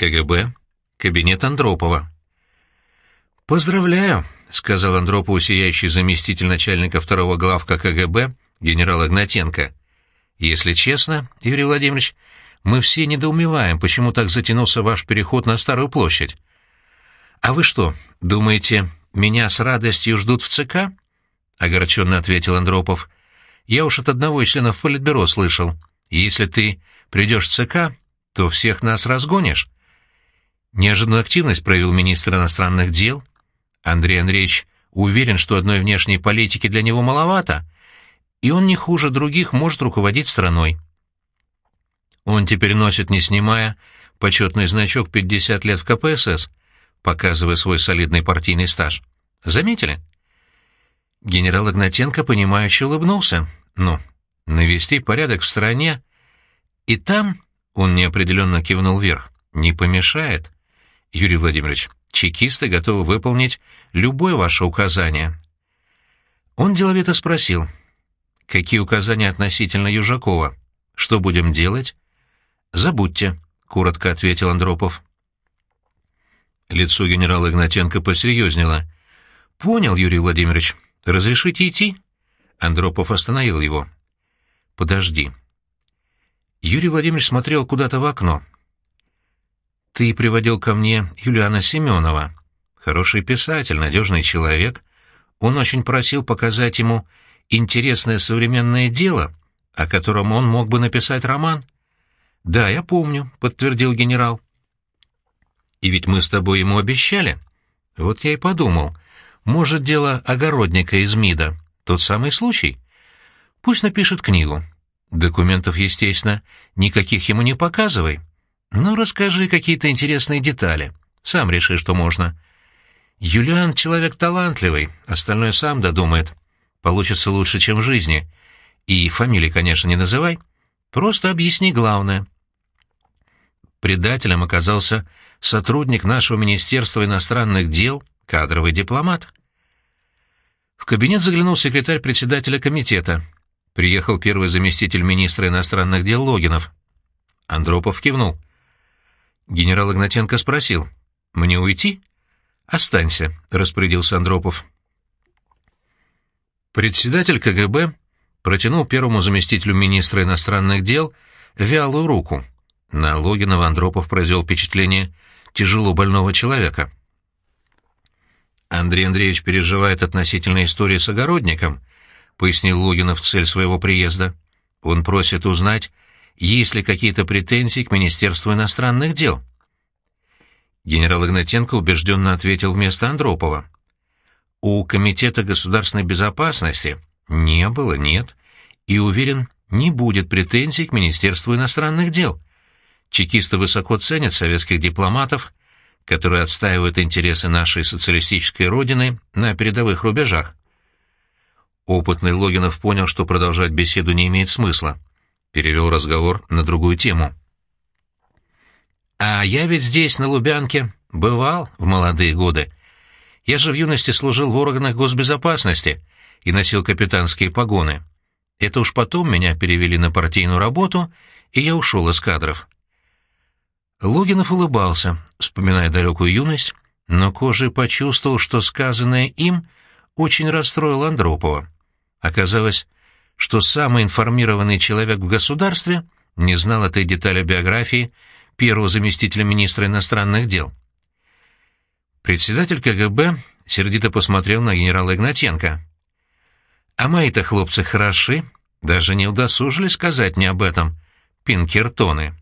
КГБ, кабинет Андропова. «Поздравляю», — сказал Андропову сияющий заместитель начальника второго главка КГБ генерал Игнатенко. «Если честно, Юрий Владимирович, мы все недоумеваем, почему так затянулся ваш переход на Старую площадь. А вы что, думаете, меня с радостью ждут в ЦК?» — огорченно ответил Андропов. «Я уж от одного из членов Политбюро слышал. Если ты придешь в ЦК, то всех нас разгонишь». Неожиданную активность проявил министр иностранных дел. Андрей Андреевич уверен, что одной внешней политики для него маловато, и он не хуже других может руководить страной. Он теперь носит, не снимая, почетный значок «50 лет в КПСС», показывая свой солидный партийный стаж. Заметили? Генерал Игнатенко, понимающе улыбнулся. Ну, навести порядок в стране. И там, он неопределенно кивнул вверх, не помешает. Юрий Владимирович, чекисты готовы выполнить любое ваше указание. Он деловито спросил, какие указания относительно Южакова? Что будем делать? Забудьте, коротко ответил Андропов. Лицо генерала Игнатенко посерьезнело. «Понял, Юрий Владимирович. Разрешите идти?» Андропов остановил его. «Подожди». Юрий Владимирович смотрел куда-то в окно. «Ты приводил ко мне Юлиана Семенова. Хороший писатель, надежный человек. Он очень просил показать ему интересное современное дело, о котором он мог бы написать роман». «Да, я помню», — подтвердил генерал. И ведь мы с тобой ему обещали. Вот я и подумал, может, дело огородника из МИДа, тот самый случай? Пусть напишет книгу. Документов, естественно, никаких ему не показывай. Но расскажи какие-то интересные детали. Сам реши, что можно. Юлиан человек талантливый, остальное сам додумает. Получится лучше, чем в жизни. И фамилии, конечно, не называй. Просто объясни главное. Предателем оказался сотрудник нашего Министерства иностранных дел, кадровый дипломат. В кабинет заглянул секретарь председателя комитета. Приехал первый заместитель министра иностранных дел Логинов. Андропов кивнул. Генерал Игнатенко спросил, «Мне уйти?» «Останься», — распорядился Андропов. Председатель КГБ протянул первому заместителю министра иностранных дел вялую руку. На Логинова Андропов произвел впечатление тяжело больного человека. Андрей Андреевич переживает относительно истории с огородником, пояснил Логинов цель своего приезда. Он просит узнать, есть ли какие-то претензии к Министерству иностранных дел. Генерал Игнатенко убежденно ответил вместо Андропова. У Комитета государственной безопасности не было, нет, и, уверен, не будет претензий к Министерству иностранных дел. Чекисты высоко ценят советских дипломатов, которые отстаивают интересы нашей социалистической родины на передовых рубежах. Опытный Логинов понял, что продолжать беседу не имеет смысла. Перевел разговор на другую тему. «А я ведь здесь, на Лубянке, бывал в молодые годы. Я же в юности служил в органах госбезопасности и носил капитанские погоны. Это уж потом меня перевели на партийную работу, и я ушел из кадров. Логинов улыбался, вспоминая далекую юность, но кожей почувствовал, что сказанное им очень расстроило Андропова. Оказалось, что самый информированный человек в государстве не знал этой детали биографии первого заместителя министра иностранных дел. Председатель КГБ сердито посмотрел на генерала Игнатенко. «А мои-то хлопцы хороши, даже не удосужились сказать мне об этом, пинкертоны».